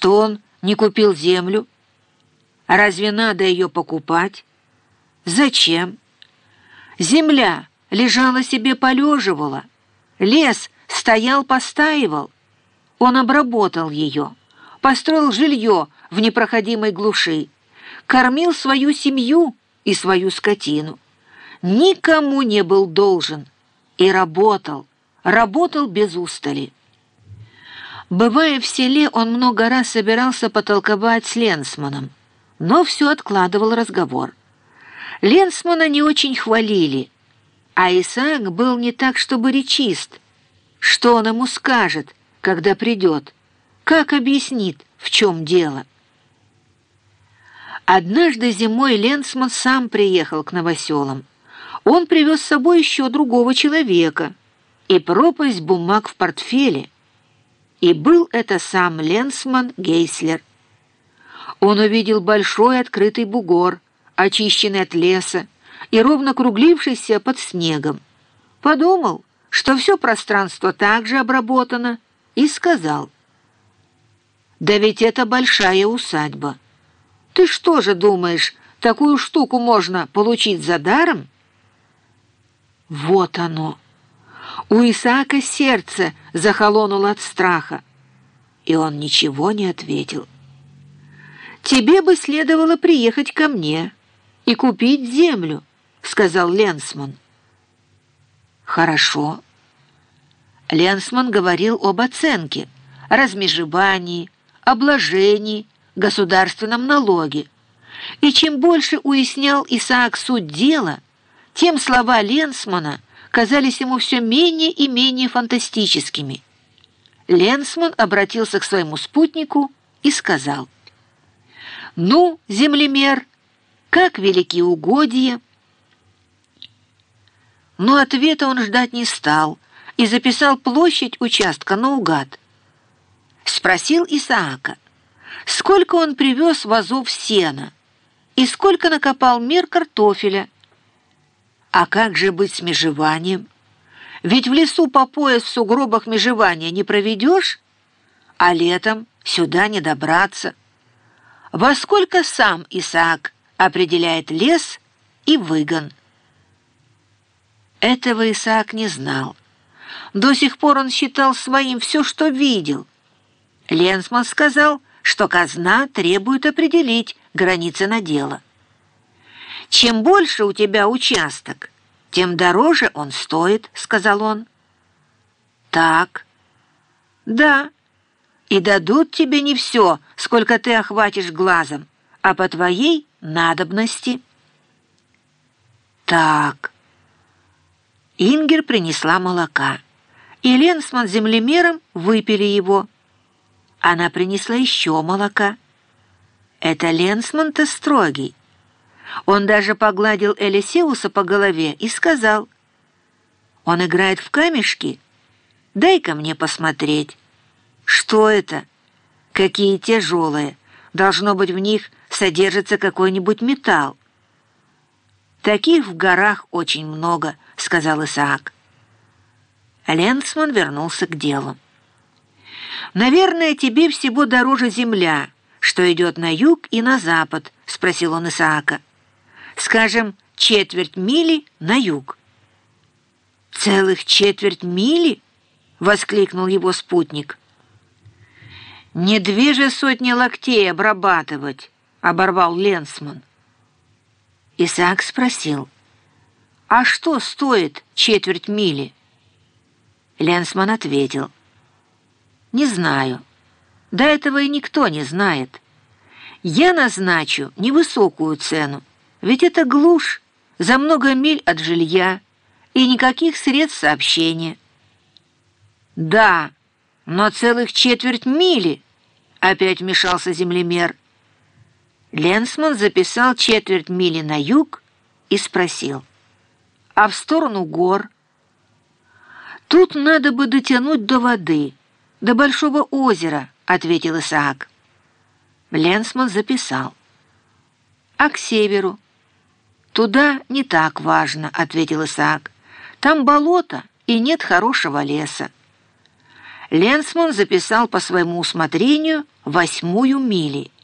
что он не купил землю? Разве надо ее покупать? Зачем? Земля лежала себе полеживала, лес стоял постаивал. Он обработал ее, построил жилье в непроходимой глуши, кормил свою семью и свою скотину. Никому не был должен и работал, работал без устали. Бывая в селе, он много раз собирался потолковать с Ленсманом, но все откладывал разговор. Ленсмана не очень хвалили, а Исаак был не так, чтобы речист. Что он ему скажет, когда придет? Как объяснит, в чем дело? Однажды зимой Ленсман сам приехал к новоселам. Он привез с собой еще другого человека и пропасть бумаг в портфеле. И был это сам Ленсман Гейслер. Он увидел большой открытый бугор, очищенный от леса и ровно круглившийся под снегом. Подумал, что все пространство также обработано, и сказал, «Да ведь это большая усадьба. Ты что же думаешь, такую штуку можно получить за даром?» Вот оно! У Исаака сердце захолонуло от страха, и он ничего не ответил. «Тебе бы следовало приехать ко мне и купить землю», — сказал Ленсман. «Хорошо». Ленсман говорил об оценке, размежевании, обложении, государственном налоге. И чем больше уяснял Исаак суть дела, тем слова Ленсмана казались ему все менее и менее фантастическими. Ленсман обратился к своему спутнику и сказал, «Ну, землемер, как велики угодья!» Но ответа он ждать не стал и записал площадь участка наугад. Спросил Исаака, сколько он привез вазов сена и сколько накопал мер картофеля. А как же быть с межеванием? Ведь в лесу по пояс в сугробах межевания не проведешь, а летом сюда не добраться. Во сколько сам Исаак определяет лес и выгон? Этого Исаак не знал. До сих пор он считал своим все, что видел. Ленсман сказал, что казна требует определить границы надела. «Чем больше у тебя участок, тем дороже он стоит», — сказал он. «Так». «Да. И дадут тебе не все, сколько ты охватишь глазом, а по твоей надобности». «Так». Ингер принесла молока, и Ленсман с землемером выпили его. Она принесла еще молока. Это Ленсман-то строгий. Он даже погладил Элисеуса по голове и сказал, «Он играет в камешки? Дай-ка мне посмотреть. Что это? Какие тяжелые. Должно быть, в них содержится какой-нибудь металл. «Таких в горах очень много», — сказал Исаак. Ленсман вернулся к делу. «Наверное, тебе всего дороже земля, что идет на юг и на запад», — спросил он Исаака. «Скажем, четверть мили на юг». «Целых четверть мили?» — воскликнул его спутник. «Не две же сотни локтей обрабатывать», — оборвал Ленсман. Исаак спросил, «А что стоит четверть мили?» Ленсман ответил, «Не знаю. До этого и никто не знает. Я назначу невысокую цену, ведь это глушь за много миль от жилья и никаких средств сообщения». «Да, но целых четверть мили!» — опять вмешался землемер. Ленсман записал четверть мили на юг и спросил, «А в сторону гор?» «Тут надо бы дотянуть до воды, до большого озера», — ответил Исаак. Ленсман записал. «А к северу?» «Туда не так важно», — ответил Исаак. «Там болото и нет хорошего леса». Ленсман записал по своему усмотрению восьмую мили –